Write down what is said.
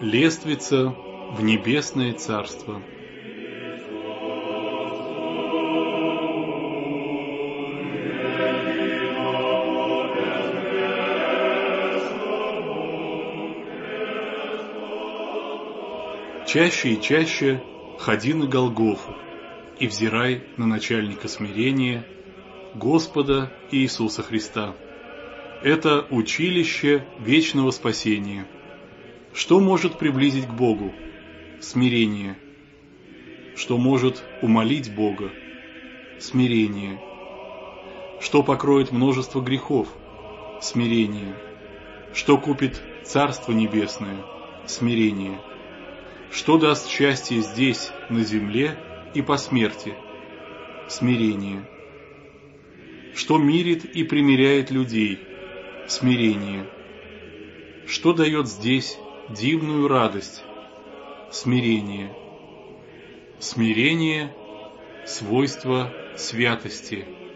Лествица в небесное царство. Чаще и чаще ходи на Голгофу и взирай на начальника смирения, Господа Иисуса Христа. Это училище вечного спасения. Что может приблизить к Богу? Смирение. Что может умолить Бога? Смирение. Что покроет множество грехов? Смирение. Что купит Царство Небесное? Смирение что даст счастье здесь, на земле и по смерти? Смирение. Что мирит и примиряет людей? Смирение. Что дает здесь дивную радость? Смирение. Смирение – свойство святости –